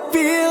it feels